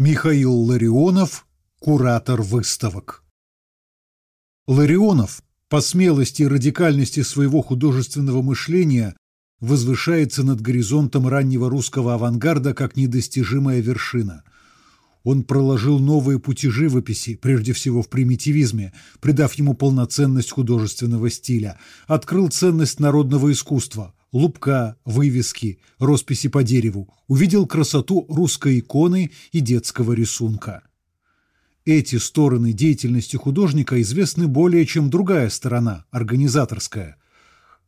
Михаил Ларионов, куратор выставок. Ларионов по смелости и радикальности своего художественного мышления возвышается над горизонтом раннего русского авангарда как недостижимая вершина. Он проложил новые пути живописи, прежде всего в примитивизме, придав ему полноценность художественного стиля, открыл ценность народного искусства, лупка, вывески, росписи по дереву, увидел красоту русской иконы и детского рисунка. Эти стороны деятельности художника известны более, чем другая сторона, организаторская.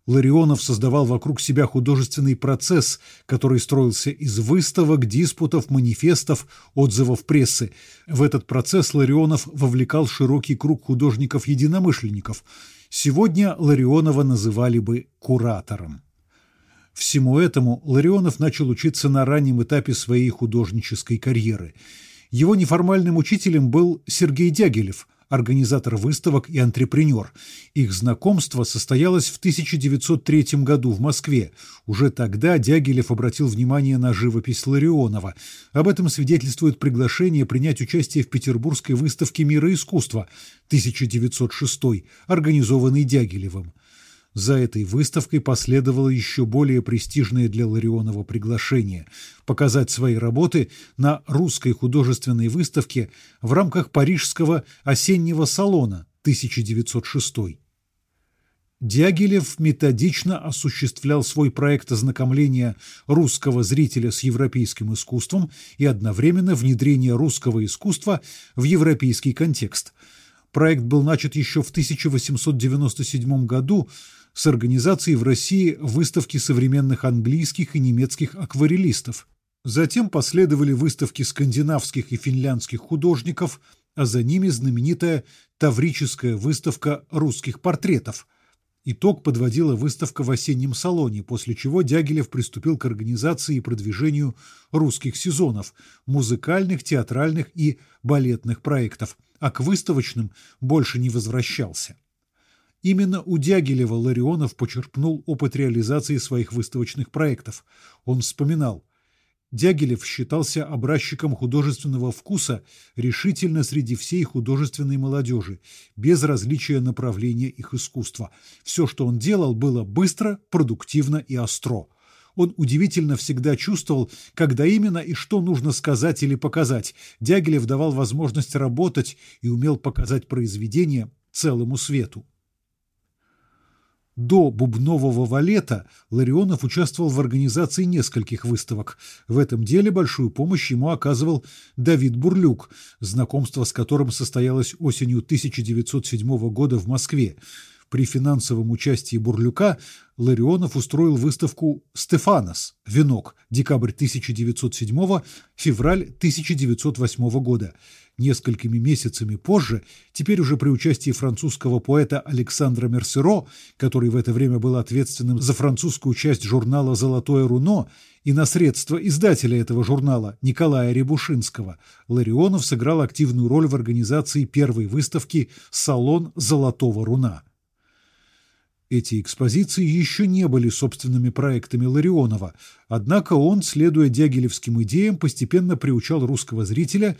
Ларионов создавал вокруг себя художественный процесс, который строился из выставок, диспутов, манифестов, отзывов прессы. В этот процесс Ларионов вовлекал широкий круг художников-единомышленников. Сегодня Ларионова называли бы куратором. Всему этому Ларионов начал учиться на раннем этапе своей художнической карьеры. Его неформальным учителем был Сергей Дягилев, организатор выставок и антрепренер. Их знакомство состоялось в 1903 году в Москве. Уже тогда Дягилев обратил внимание на живопись Ларионова. Об этом свидетельствует приглашение принять участие в Петербургской выставке мира искусства 1906, организованной Дягилевым. За этой выставкой последовало еще более престижное для Ларионова приглашение – показать свои работы на русской художественной выставке в рамках Парижского осеннего салона 1906. Дягилев методично осуществлял свой проект ознакомления русского зрителя с европейским искусством и одновременно внедрения русского искусства в европейский контекст. Проект был начат еще в 1897 году с организацией в России выставки современных английских и немецких акварелистов. Затем последовали выставки скандинавских и финляндских художников, а за ними знаменитая Таврическая выставка русских портретов. Итог подводила выставка в осеннем салоне, после чего Дягилев приступил к организации и продвижению русских сезонов, музыкальных, театральных и балетных проектов, а к выставочным больше не возвращался. Именно у Дягилева Ларионов почерпнул опыт реализации своих выставочных проектов. Он вспоминал, Дягилев считался образчиком художественного вкуса решительно среди всей художественной молодежи, без различия направления их искусства. Все, что он делал, было быстро, продуктивно и остро. Он удивительно всегда чувствовал, когда именно и что нужно сказать или показать. Дягилев давал возможность работать и умел показать произведение целому свету. До бубнового валета Ларионов участвовал в организации нескольких выставок. В этом деле большую помощь ему оказывал Давид Бурлюк, знакомство с которым состоялось осенью 1907 года в Москве. При финансовом участии Бурлюка Ларионов устроил выставку «Стефанос. Венок. Декабрь 1907, февраль 1908 года». Несколькими месяцами позже, теперь уже при участии французского поэта Александра Мерсеро, который в это время был ответственным за французскую часть журнала «Золотое руно», и на средства издателя этого журнала Николая Рябушинского, Ларионов сыграл активную роль в организации первой выставки «Салон золотого руна». Эти экспозиции еще не были собственными проектами Ларионова, однако он, следуя дягилевским идеям, постепенно приучал русского зрителя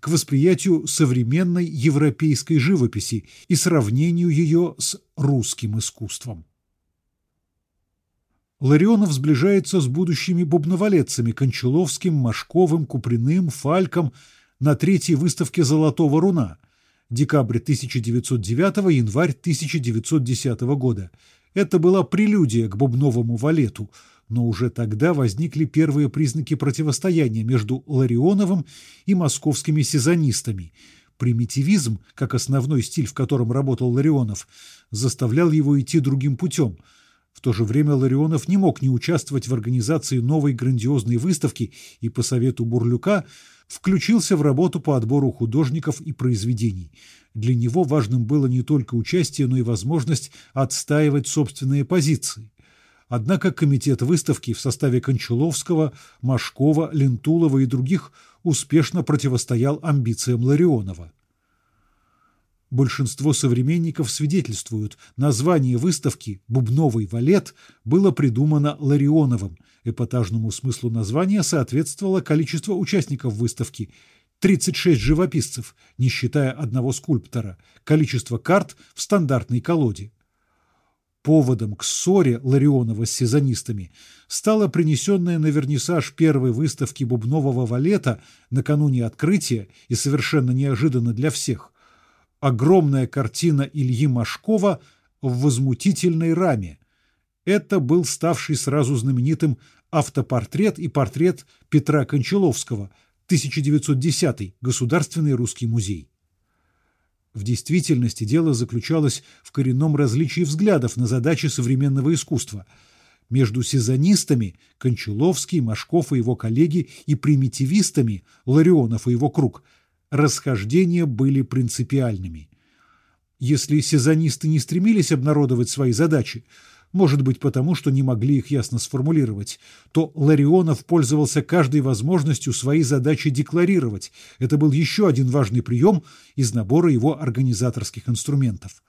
к восприятию современной европейской живописи и сравнению ее с русским искусством. Ларионов сближается с будущими бубновалетцами Кончаловским, Машковым, Куприным, Фальком на третьей выставке «Золотого руна», декабрь 1909 январь 1910 года. Это была прелюдия к бубновому валету, но уже тогда возникли первые признаки противостояния между Ларионовым и московскими сезонистами. Примитивизм, как основной стиль, в котором работал Ларионов, заставлял его идти другим путем. В то же время Ларионов не мог не участвовать в организации новой грандиозной выставки и по совету Бурлюка – включился в работу по отбору художников и произведений. Для него важным было не только участие, но и возможность отстаивать собственные позиции. Однако комитет выставки в составе Кончаловского, Машкова, Лентулова и других успешно противостоял амбициям Ларионова. Большинство современников свидетельствуют, название выставки «Бубновый валет» было придумано Ларионовым. Эпатажному смыслу названия соответствовало количество участников выставки – 36 живописцев, не считая одного скульптора, количество карт в стандартной колоде. Поводом к ссоре Ларионова с сезонистами стала принесенная на вернисаж первой выставки бубнового валета накануне открытия и совершенно неожиданно для всех огромная картина Ильи Машкова в возмутительной раме. Это был ставший сразу знаменитым автопортрет и портрет Петра Кончаловского, 1910 Государственный русский музей. В действительности дело заключалось в коренном различии взглядов на задачи современного искусства. Между сезонистами – Кончаловский, Машков и его коллеги, и примитивистами – Ларионов и его круг – расхождения были принципиальными. Если сезонисты не стремились обнародовать свои задачи, может быть потому, что не могли их ясно сформулировать, то Ларионов пользовался каждой возможностью свои задачи декларировать. Это был еще один важный прием из набора его организаторских инструментов.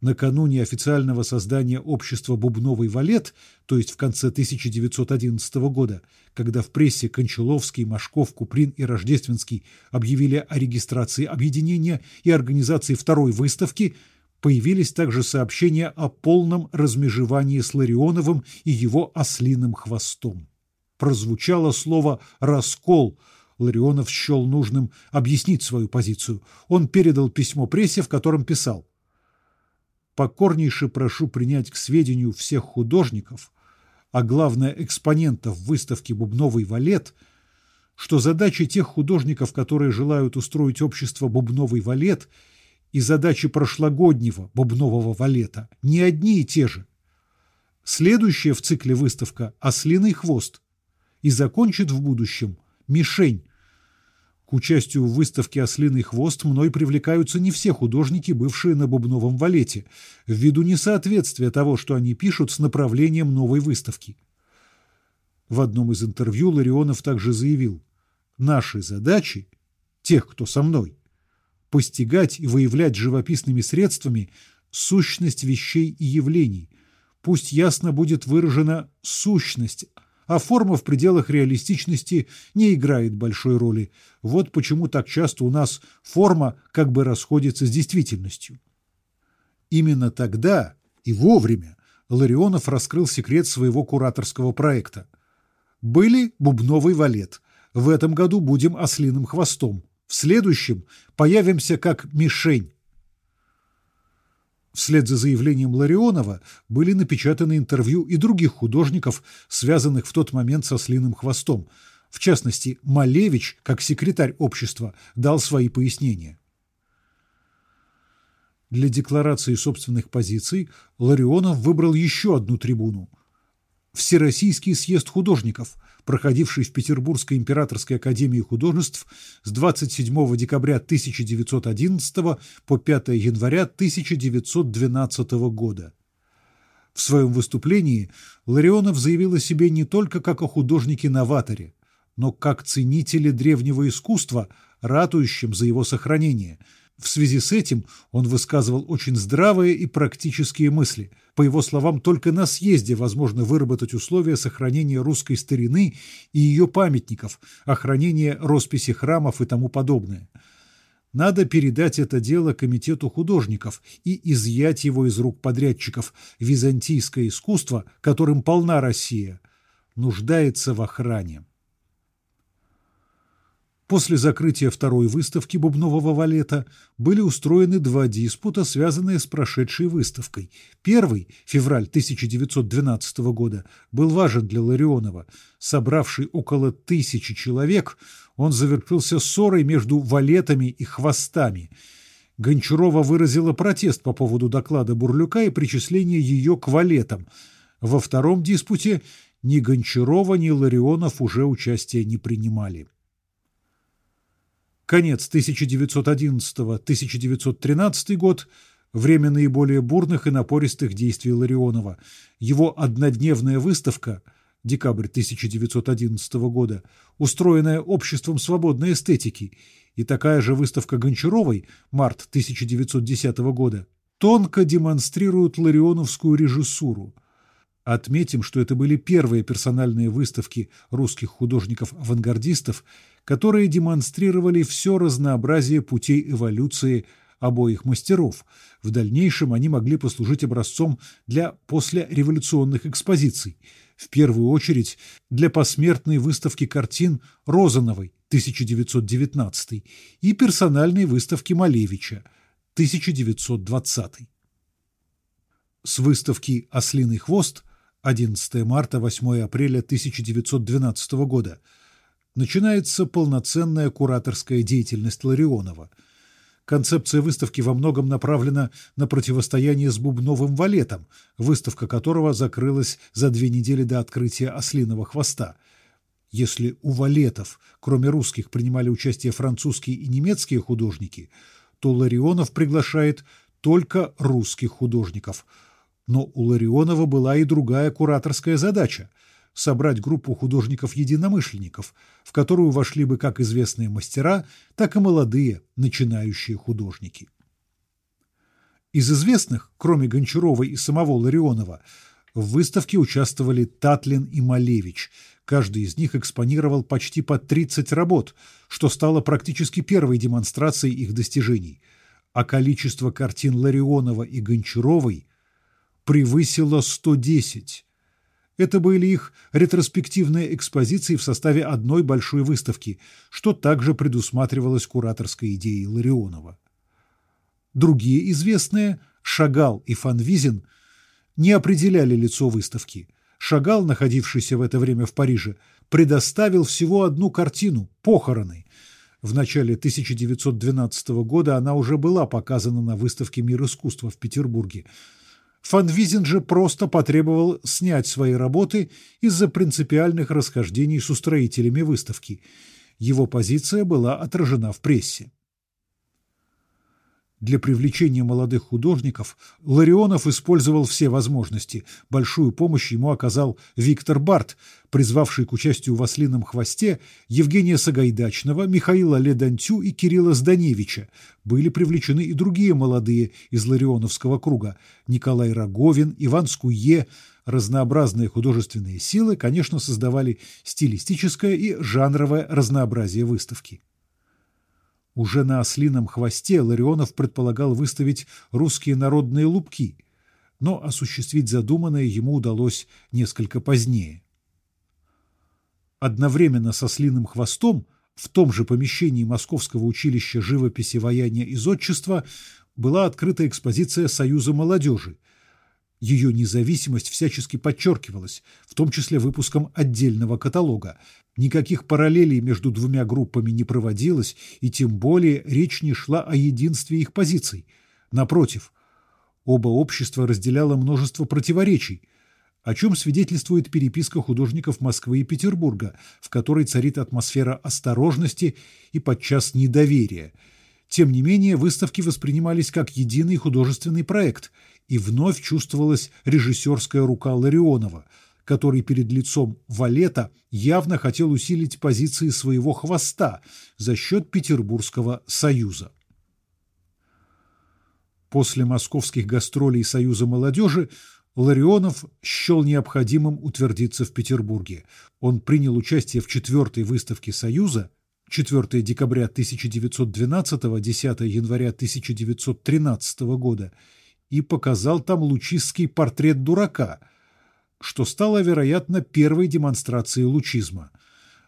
Накануне официального создания общества «Бубновый валет», то есть в конце 1911 года, когда в прессе Кончаловский, Машков, Куприн и Рождественский объявили о регистрации объединения и организации второй выставки – Появились также сообщения о полном размежевании с Ларионовым и его ослиным хвостом. Прозвучало слово «раскол», Ларионов счел нужным объяснить свою позицию. Он передал письмо прессе, в котором писал «Покорнейше прошу принять к сведению всех художников, а главное экспонентов выставки «Бубновый валет», что задачи тех художников, которые желают устроить общество «Бубновый валет», и задачи прошлогоднего бубнового валета не одни и те же. Следующая в цикле выставка «Ослиный хвост» и закончит в будущем «Мишень». К участию в выставке «Ослиный хвост» мной привлекаются не все художники, бывшие на бубновом валете, ввиду несоответствия того, что они пишут с направлением новой выставки. В одном из интервью Ларионов также заявил «Наши задачи, тех, кто со мной, постигать и выявлять живописными средствами сущность вещей и явлений. Пусть ясно будет выражена сущность, а форма в пределах реалистичности не играет большой роли. Вот почему так часто у нас форма как бы расходится с действительностью. Именно тогда и вовремя Ларионов раскрыл секрет своего кураторского проекта. Были бубновый валет. В этом году будем ослиным хвостом. В следующем появимся как мишень. Вслед за заявлением Ларионова были напечатаны интервью и других художников, связанных в тот момент со слиным хвостом. В частности, Малевич, как секретарь общества, дал свои пояснения. Для декларации собственных позиций Ларионов выбрал еще одну трибуну – Всероссийский съезд художников – проходивший в Петербургской императорской академии художеств с 27 декабря 1911 по 5 января 1912 года. В своем выступлении Ларионов заявил о себе не только как о художнике-новаторе, но как ценителе древнего искусства, ратующем за его сохранение – в связи с этим он высказывал очень здравые и практические мысли. По его словам, только на съезде возможно выработать условия сохранения русской старины и ее памятников, охранения росписи храмов и тому подобное. Надо передать это дело комитету художников и изъять его из рук подрядчиков. Византийское искусство, которым полна Россия, нуждается в охране. После закрытия второй выставки бубнового валета были устроены два диспута, связанные с прошедшей выставкой. Первый, февраль 1912 года, был важен для Ларионова. Собравший около тысячи человек, он завершился ссорой между валетами и хвостами. Гончарова выразила протест по поводу доклада Бурлюка и причисления ее к валетам. Во втором диспуте ни Гончарова, ни Ларионов уже участия не принимали. Конец 1911-1913 год – время наиболее бурных и напористых действий Ларионова. Его однодневная выставка – декабрь 1911 года, устроенная Обществом свободной эстетики, и такая же выставка Гончаровой, март 1910 года, тонко демонстрируют ларионовскую режиссуру. Отметим, что это были первые персональные выставки русских художников-авангардистов, которые демонстрировали все разнообразие путей эволюции обоих мастеров. В дальнейшем они могли послужить образцом для послереволюционных экспозиций, в первую очередь для посмертной выставки картин Розановой 1919 и персональной выставки Малевича 1920. С выставки «Ослиный хвост» 11 марта 8 апреля 1912 года начинается полноценная кураторская деятельность Ларионова – Концепция выставки во многом направлена на противостояние с бубновым валетом, выставка которого закрылась за две недели до открытия ослиного хвоста. Если у валетов, кроме русских, принимали участие французские и немецкие художники, то Ларионов приглашает только русских художников. Но у Ларионова была и другая кураторская задача – собрать группу художников-единомышленников, в которую вошли бы как известные мастера, так и молодые начинающие художники. Из известных, кроме Гончарова и самого Ларионова, в выставке участвовали Татлин и Малевич. Каждый из них экспонировал почти по 30 работ, что стало практически первой демонстрацией их достижений. А количество картин Ларионова и Гончаровой превысило 110. Это были их ретроспективные экспозиции в составе одной большой выставки, что также предусматривалось кураторской идеей Ларионова. Другие известные, Шагал и Фанвизин, не определяли лицо выставки. Шагал, находившийся в это время в Париже, предоставил всего одну картину «Похороны». В начале 1912 года она уже была показана на выставке «Мир искусства» в Петербурге – Фанвизин же просто потребовал снять свои работы из-за принципиальных расхождений с устроителями выставки. Его позиция была отражена в прессе. Для привлечения молодых художников Ларионов использовал все возможности. Большую помощь ему оказал Виктор Барт, призвавший к участию в «Ослином хвосте» Евгения Сагайдачного, Михаила Ледантю и Кирилла Зданевича. Были привлечены и другие молодые из Ларионовского круга – Николай Роговин, Иван Скуе. Разнообразные художественные силы, конечно, создавали стилистическое и жанровое разнообразие выставки. Уже на ослином хвосте Ларионов предполагал выставить русские народные лупки, но осуществить задуманное ему удалось несколько позднее. Одновременно со ослиным хвостом в том же помещении Московского училища живописи, ваяния и зодчества была открыта экспозиция Союза молодежи – ее независимость всячески подчеркивалась, в том числе выпуском отдельного каталога. Никаких параллелей между двумя группами не проводилось, и тем более речь не шла о единстве их позиций. Напротив, оба общества разделяло множество противоречий, о чем свидетельствует переписка художников Москвы и Петербурга, в которой царит атмосфера осторожности и подчас недоверия. Тем не менее, выставки воспринимались как единый художественный проект – и вновь чувствовалась режиссерская рука Ларионова, который перед лицом Валета явно хотел усилить позиции своего хвоста за счет Петербургского союза. После московских гастролей Союза молодежи Ларионов счел необходимым утвердиться в Петербурге. Он принял участие в четвертой выставке Союза 4 декабря 1912 – 10 января 1913 года – и показал там лучистский портрет дурака, что стало, вероятно, первой демонстрацией лучизма.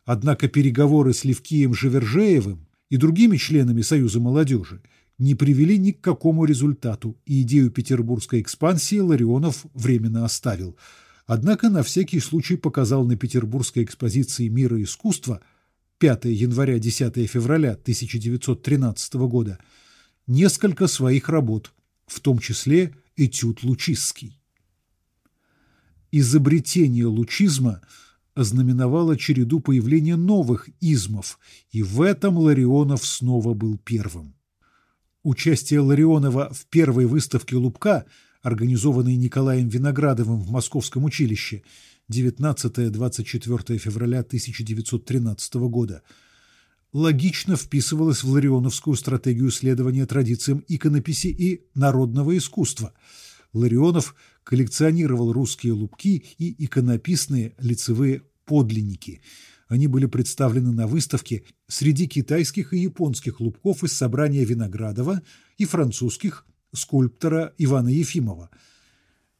Однако переговоры с Левкием Живержеевым и другими членами Союза молодежи не привели ни к какому результату, и идею петербургской экспансии Ларионов временно оставил. Однако на всякий случай показал на петербургской экспозиции мира искусства 5 января-10 февраля 1913 года несколько своих работ – в том числе этюд лучистский. Изобретение лучизма ознаменовало череду появления новых измов, и в этом Ларионов снова был первым. Участие Ларионова в первой выставке Лубка, организованной Николаем Виноградовым в Московском училище 19-24 февраля 1913 года – логично вписывалась в ларионовскую стратегию следования традициям иконописи и народного искусства. Ларионов коллекционировал русские лупки и иконописные лицевые подлинники. Они были представлены на выставке среди китайских и японских лубков из собрания Виноградова и французских скульптора Ивана Ефимова.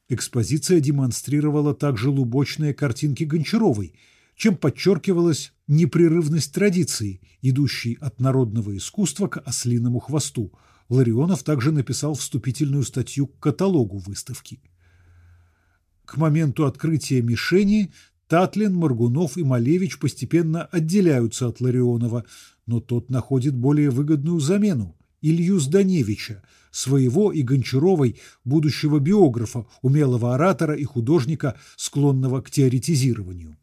Экспозиция демонстрировала также лубочные картинки Гончаровой, чем подчеркивалась непрерывность традиции, идущей от народного искусства к ослиному хвосту. Ларионов также написал вступительную статью к каталогу выставки. К моменту открытия мишени Татлин, Маргунов и Малевич постепенно отделяются от Ларионова, но тот находит более выгодную замену – Илью Зданевича, своего и Гончаровой, будущего биографа, умелого оратора и художника, склонного к теоретизированию.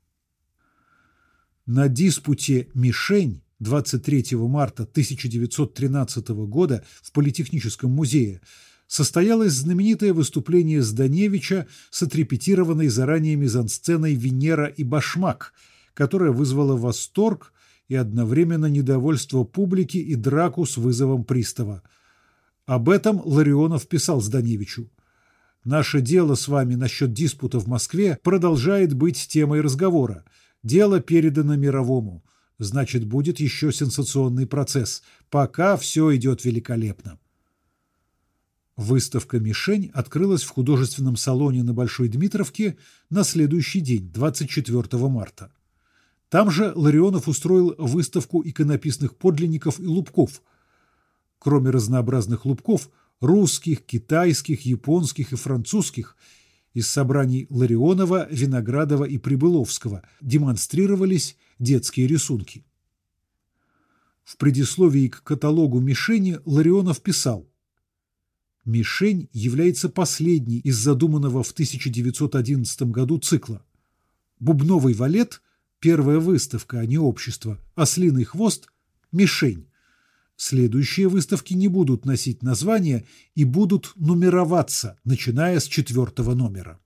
На диспуте «Мишень» 23 марта 1913 года в Политехническом музее состоялось знаменитое выступление Зданевича с отрепетированной заранее мизансценой «Венера и Башмак», которая вызвала восторг и одновременно недовольство публики и драку с вызовом пристава. Об этом Ларионов писал Зданевичу. «Наше дело с вами насчет диспута в Москве продолжает быть темой разговора. Дело передано мировому. Значит, будет еще сенсационный процесс. Пока все идет великолепно». Выставка «Мишень» открылась в художественном салоне на Большой Дмитровке на следующий день, 24 марта. Там же Ларионов устроил выставку иконописных подлинников и лубков. Кроме разнообразных лубков – русских, китайских, японских и французских – из собраний Ларионова, Виноградова и Прибыловского демонстрировались детские рисунки. В предисловии к каталогу «Мишени» Ларионов писал Мишень является последней из задуманного в 1911 году цикла. Бубновый валет – первая выставка, а не общество, ослиный хвост – мишень. Следующие выставки не будут носить названия и будут нумероваться, начиная с четвертого номера.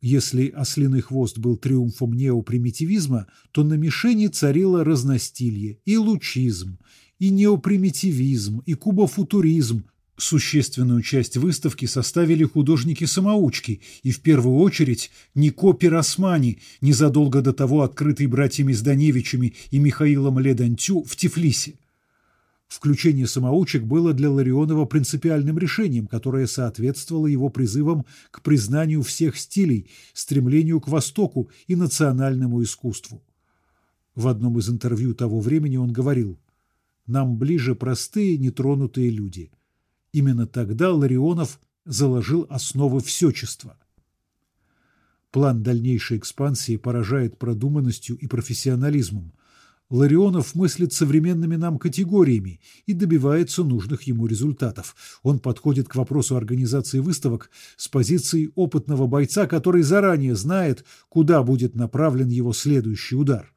Если ослиный хвост был триумфом неопримитивизма, то на мишени царило разностилье и лучизм, и неопримитивизм, и кубофутуризм, Существенную часть выставки составили художники-самоучки и в первую очередь Нико Пиросмани, незадолго до того открытый братьями Зданевичами и Михаилом Ледантю в Тифлисе. Включение самоучек было для Ларионова принципиальным решением, которое соответствовало его призывам к признанию всех стилей, стремлению к Востоку и национальному искусству. В одном из интервью того времени он говорил «Нам ближе простые, нетронутые люди». Именно тогда Ларионов заложил основы всечества. План дальнейшей экспансии поражает продуманностью и профессионализмом. Ларионов мыслит современными нам категориями и добивается нужных ему результатов. Он подходит к вопросу организации выставок с позиции опытного бойца, который заранее знает, куда будет направлен его следующий удар.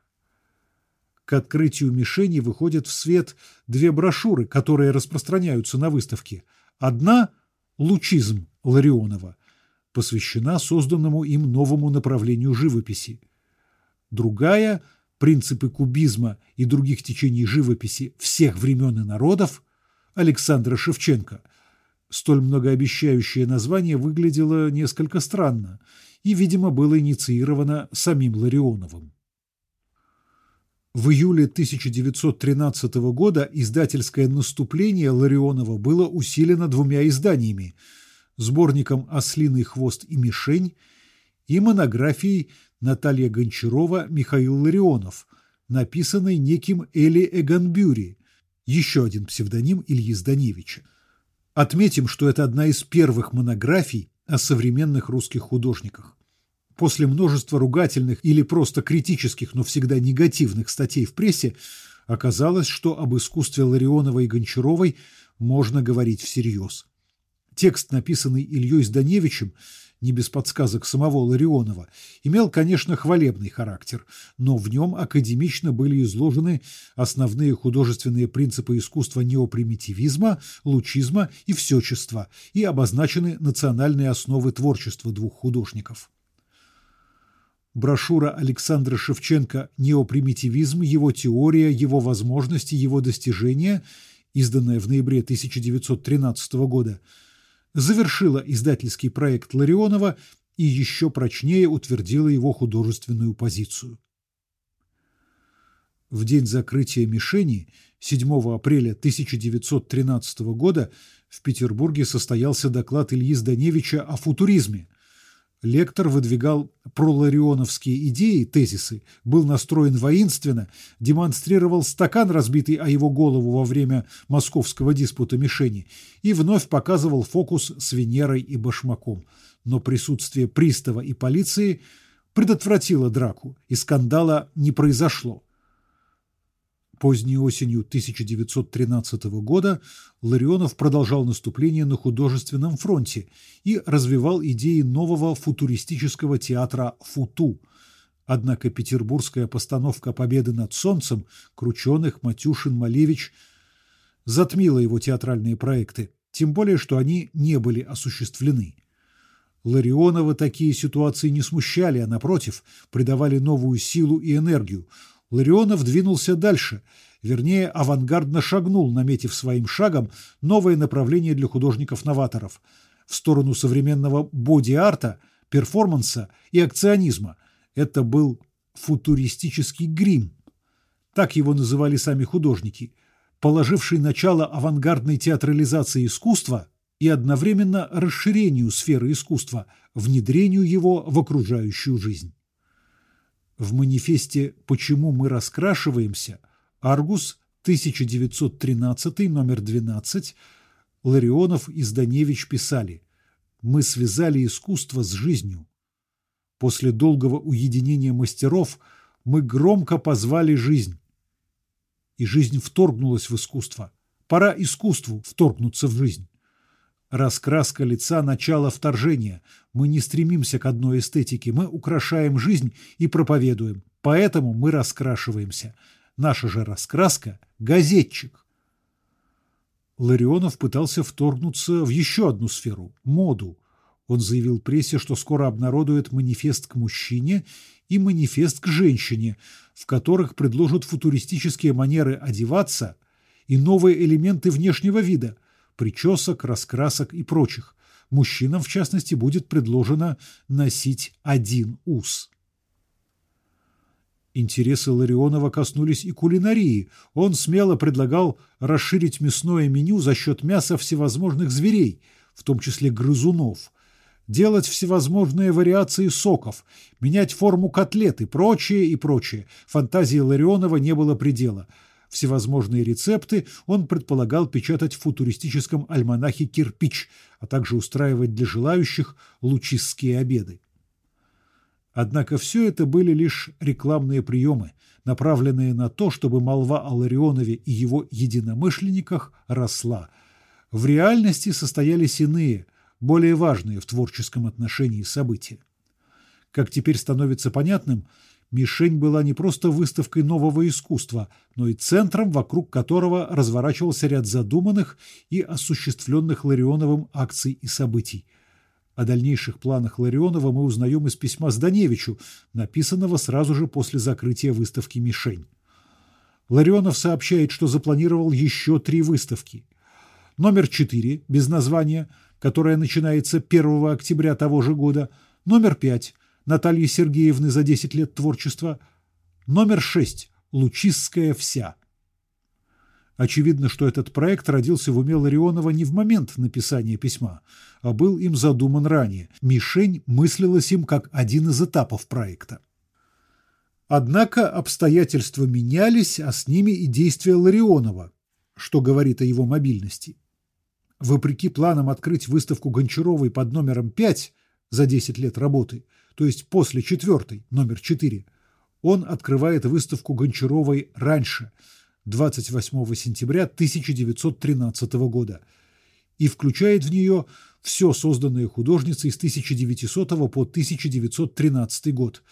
К открытию мишени выходят в свет две брошюры, которые распространяются на выставке. Одна – «Лучизм» Ларионова, посвящена созданному им новому направлению живописи. Другая – «Принципы кубизма и других течений живописи всех времен и народов» Александра Шевченко. Столь многообещающее название выглядело несколько странно и, видимо, было инициировано самим Ларионовым. В июле 1913 года издательское наступление Ларионова было усилено двумя изданиями – сборником «Ослиный хвост и мишень» и монографией Наталья Гончарова «Михаил Ларионов», написанной неким Эли Эганбюри, еще один псевдоним Ильи Зданевича. Отметим, что это одна из первых монографий о современных русских художниках. После множества ругательных или просто критических, но всегда негативных статей в прессе оказалось, что об искусстве Ларионова и Гончаровой можно говорить всерьез. Текст, написанный Ильей Зданевичем, не без подсказок самого Ларионова, имел, конечно, хвалебный характер, но в нем академично были изложены основные художественные принципы искусства неопримитивизма, лучизма и всечества и обозначены национальные основы творчества двух художников. Брошюра Александра Шевченко «Неопримитивизм. Его теория, его возможности, его достижения», изданная в ноябре 1913 года, завершила издательский проект Ларионова и еще прочнее утвердила его художественную позицию. В день закрытия «Мишени» 7 апреля 1913 года в Петербурге состоялся доклад Ильи Зданевича о футуризме. Лектор выдвигал проларионовские идеи, тезисы, был настроен воинственно, демонстрировал стакан, разбитый о его голову во время московского диспута мишени, и вновь показывал фокус с Венерой и Башмаком. Но присутствие пристава и полиции предотвратило драку, и скандала не произошло. Поздней осенью 1913 года Ларионов продолжал наступление на художественном фронте и развивал идеи нового футуристического театра «Футу». Однако петербургская постановка «Победы над солнцем» Крученых, Матюшин, Малевич затмила его театральные проекты, тем более, что они не были осуществлены. Ларионова такие ситуации не смущали, а напротив, придавали новую силу и энергию – Ларионов двинулся дальше, вернее, авангардно шагнул, наметив своим шагом новое направление для художников-новаторов в сторону современного боди-арта, перформанса и акционизма. Это был футуристический грим. Так его называли сами художники, положивший начало авангардной театрализации искусства и одновременно расширению сферы искусства, внедрению его в окружающую жизнь. В манифесте «Почему мы раскрашиваемся» Аргус 1913, номер 12, Ларионов и Зданевич писали «Мы связали искусство с жизнью. После долгого уединения мастеров мы громко позвали жизнь. И жизнь вторгнулась в искусство. Пора искусству вторгнуться в жизнь. Раскраска лица – начало вторжения. Мы не стремимся к одной эстетике, мы украшаем жизнь и проповедуем. Поэтому мы раскрашиваемся. Наша же раскраска – газетчик. Ларионов пытался вторгнуться в еще одну сферу – моду. Он заявил прессе, что скоро обнародует манифест к мужчине и манифест к женщине, в которых предложат футуристические манеры одеваться и новые элементы внешнего вида – причесок, раскрасок и прочих. Мужчинам, в частности, будет предложено носить один ус. Интересы Ларионова коснулись и кулинарии. Он смело предлагал расширить мясное меню за счет мяса всевозможных зверей, в том числе грызунов, делать всевозможные вариации соков, менять форму котлет и прочее, и прочее. Фантазии Ларионова не было предела – всевозможные рецепты он предполагал печатать в футуристическом альманахе «Кирпич», а также устраивать для желающих лучистские обеды. Однако все это были лишь рекламные приемы, направленные на то, чтобы молва о Ларионове и его единомышленниках росла. В реальности состоялись иные, более важные в творческом отношении события. Как теперь становится понятным, Мишень была не просто выставкой нового искусства, но и центром, вокруг которого разворачивался ряд задуманных и осуществленных Ларионовым акций и событий. О дальнейших планах Ларионова мы узнаем из письма Зданевичу, написанного сразу же после закрытия выставки «Мишень». Ларионов сообщает, что запланировал еще три выставки. Номер 4, без названия, которая начинается 1 октября того же года, номер 5, Натальи Сергеевны за 10 лет творчества. Номер 6. Лучистская вся. Очевидно, что этот проект родился в уме Ларионова не в момент написания письма, а был им задуман ранее. Мишень мыслилась им как один из этапов проекта. Однако обстоятельства менялись, а с ними и действия Ларионова, что говорит о его мобильности. Вопреки планам открыть выставку Гончаровой под номером 5 за 10 лет работы – то есть после четвертой, номер четыре, он открывает выставку Гончаровой раньше, 28 сентября 1913 года, и включает в нее все созданное художницей с 1900 по 1913 год.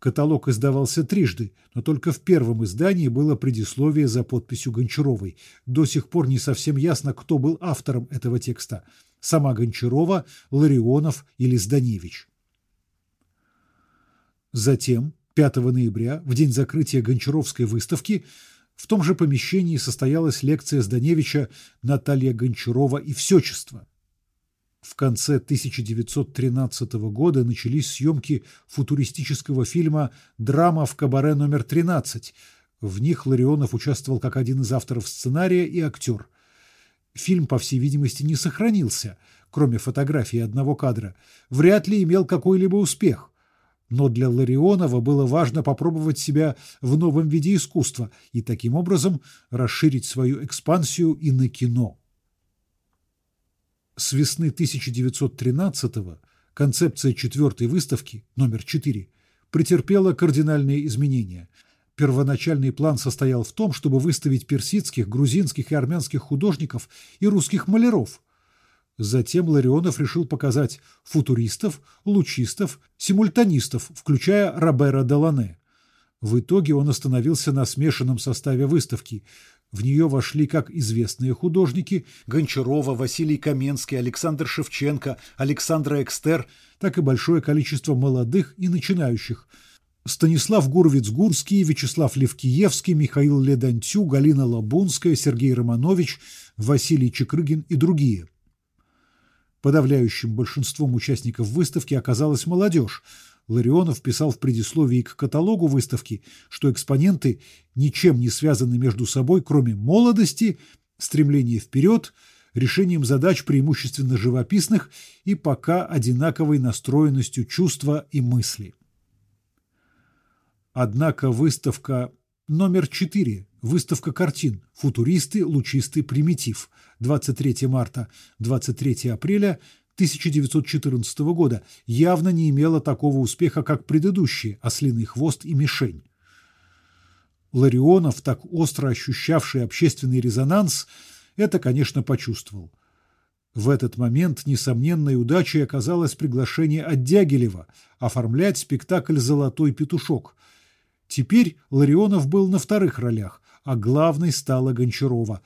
Каталог издавался трижды, но только в первом издании было предисловие за подписью Гончаровой. До сих пор не совсем ясно, кто был автором этого текста – сама Гончарова, Ларионов или Зданевич. Затем, 5 ноября, в день закрытия Гончаровской выставки, в том же помещении состоялась лекция Зданевича «Наталья Гончарова и всечество». В конце 1913 года начались съемки футуристического фильма «Драма в кабаре номер 13», В них Ларионов участвовал как один из авторов сценария и актер. Фильм, по всей видимости, не сохранился, кроме фотографии одного кадра, вряд ли имел какой-либо успех. Но для Ларионова было важно попробовать себя в новом виде искусства и таким образом расширить свою экспансию и на кино. С весны 1913-го концепция четвертой выставки, номер 4, претерпела кардинальные изменения. Первоначальный план состоял в том, чтобы выставить персидских, грузинских и армянских художников и русских маляров. Затем Ларионов решил показать футуристов, лучистов, симультанистов, включая Робера Делане. В итоге он остановился на смешанном составе выставки. В нее вошли как известные художники Гончарова, Василий Каменский, Александр Шевченко, Александр Экстер, так и большое количество молодых и начинающих – Станислав Гурвиц-Гурский, Вячеслав Левкиевский, Михаил Ледантю, Галина Лабунская, Сергей Романович, Василий Чекрыгин и другие. Подавляющим большинством участников выставки оказалась молодежь. Ларионов писал в предисловии к каталогу выставки, что экспоненты ничем не связаны между собой, кроме молодости, стремления вперед, решением задач преимущественно живописных и пока одинаковой настроенностью чувства и мысли. Однако выставка номер 4, выставка картин «Футуристы, лучистый примитив» 23 марта, 23 апреля 1914 года. Явно не имела такого успеха, как предыдущие «Ослиный хвост» и «Мишень». Ларионов, так остро ощущавший общественный резонанс, это, конечно, почувствовал. В этот момент несомненной удачей оказалось приглашение от Дягилева оформлять спектакль «Золотой петушок», Теперь Ларионов был на вторых ролях, а главной стала Гончарова.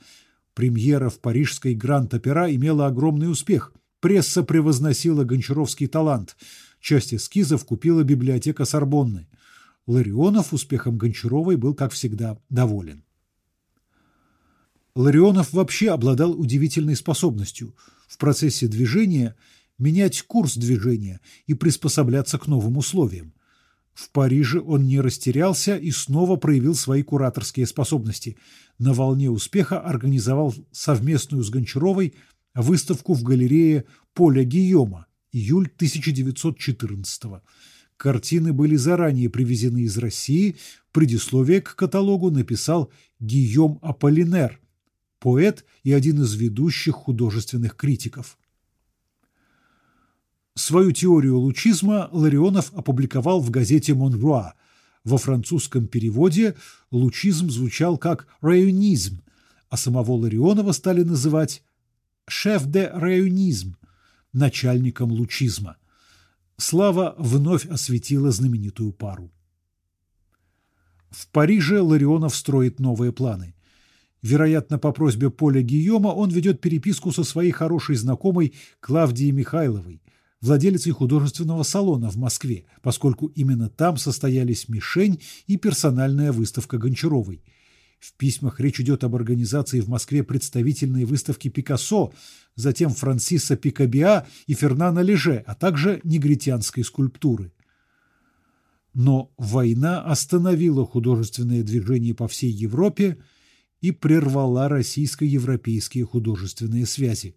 Премьера в парижской Гранд-Опера имела огромный успех. Пресса превозносила гончаровский талант. Часть эскизов купила библиотека Сорбонны. Ларионов успехом Гончаровой был, как всегда, доволен. Ларионов вообще обладал удивительной способностью в процессе движения менять курс движения и приспосабляться к новым условиям. В Париже он не растерялся и снова проявил свои кураторские способности. На волне успеха организовал совместную с Гончаровой выставку в галерее Поля Гийома, июль 1914 -го. Картины были заранее привезены из России, предисловие к каталогу написал Гийом Аполлинер, поэт и один из ведущих художественных критиков. Свою теорию лучизма Ларионов опубликовал в газете «Монруа». Во французском переводе лучизм звучал как «районизм», а самого Ларионова стали называть «шеф де районизм» – начальником лучизма. Слава вновь осветила знаменитую пару. В Париже Ларионов строит новые планы. Вероятно, по просьбе Поля Гийома он ведет переписку со своей хорошей знакомой Клавдией Михайловой – владелицей художественного салона в Москве, поскольку именно там состоялись «Мишень» и персональная выставка Гончаровой. В письмах речь идет об организации в Москве представительной выставки Пикассо, затем Франсиса Пикабиа и Фернана Леже, а также негритянской скульптуры. Но война остановила художественное движение по всей Европе и прервала российско-европейские художественные связи.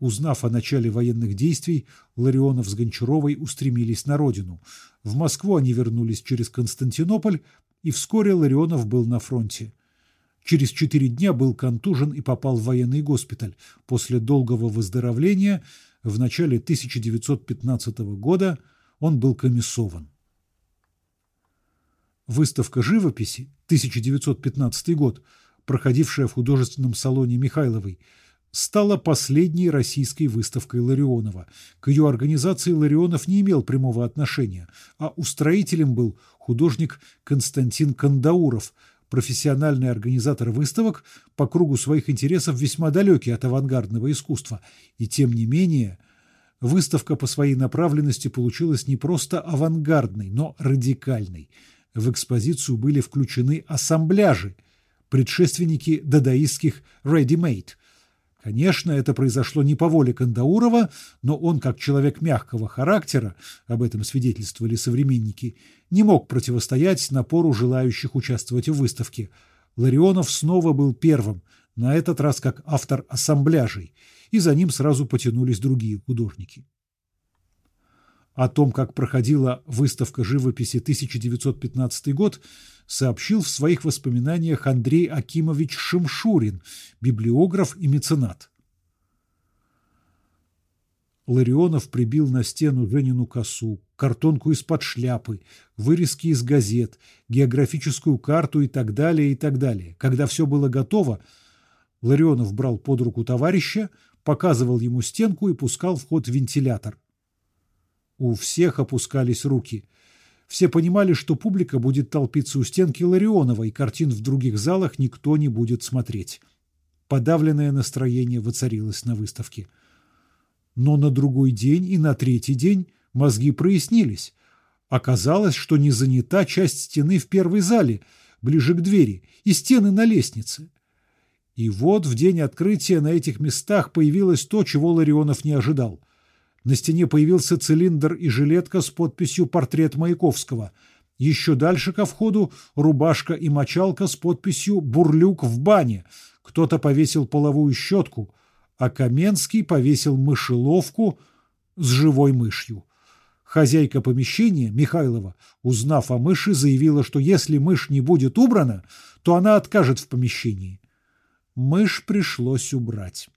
Узнав о начале военных действий, Ларионов с Гончаровой устремились на родину. В Москву они вернулись через Константинополь, и вскоре Ларионов был на фронте. Через четыре дня был контужен и попал в военный госпиталь. После долгого выздоровления в начале 1915 года он был комиссован. Выставка живописи 1915 год, проходившая в художественном салоне Михайловой, стала последней российской выставкой Ларионова. К ее организации Ларионов не имел прямого отношения, а устроителем был художник Константин Кандауров, профессиональный организатор выставок, по кругу своих интересов весьма далекий от авангардного искусства. И тем не менее, выставка по своей направленности получилась не просто авангардной, но радикальной. В экспозицию были включены ассамбляжи, предшественники дадаистских «ready-made», Конечно, это произошло не по воле Кандаурова, но он, как человек мягкого характера, об этом свидетельствовали современники, не мог противостоять напору желающих участвовать в выставке. Ларионов снова был первым, на этот раз как автор ассамбляжей, и за ним сразу потянулись другие художники. О том, как проходила выставка живописи 1915 год, сообщил в своих воспоминаниях Андрей Акимович Шимшурин, библиограф и меценат. Ларионов прибил на стену Женину косу, картонку из-под шляпы, вырезки из газет, географическую карту и так далее, и так далее. Когда все было готово, Ларионов брал под руку товарища, показывал ему стенку и пускал в ход вентилятор. У всех опускались руки. Все понимали, что публика будет толпиться у стенки Ларионова, и картин в других залах никто не будет смотреть. Подавленное настроение воцарилось на выставке. Но на другой день и на третий день мозги прояснились. Оказалось, что не занята часть стены в первой зале, ближе к двери, и стены на лестнице. И вот в день открытия на этих местах появилось то, чего Ларионов не ожидал – на стене появился цилиндр и жилетка с подписью «Портрет Маяковского». Еще дальше ко входу рубашка и мочалка с подписью «Бурлюк в бане». Кто-то повесил половую щетку, а Каменский повесил мышеловку с живой мышью. Хозяйка помещения, Михайлова, узнав о мыши, заявила, что если мышь не будет убрана, то она откажет в помещении. Мышь пришлось убрать.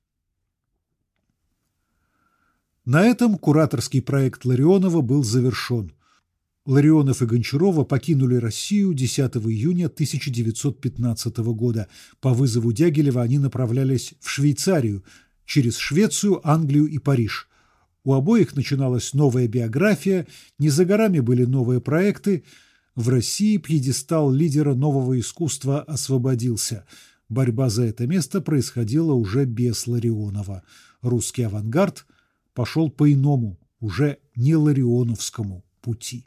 На этом кураторский проект Ларионова был завершен. Ларионов и Гончарова покинули Россию 10 июня 1915 года. По вызову Дягилева они направлялись в Швейцарию, через Швецию, Англию и Париж. У обоих начиналась новая биография, не за горами были новые проекты. В России пьедестал лидера нового искусства освободился. Борьба за это место происходила уже без Ларионова. Русский авангард – пошел по иному, уже не ларионовскому пути.